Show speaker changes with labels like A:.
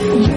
A: Yeah.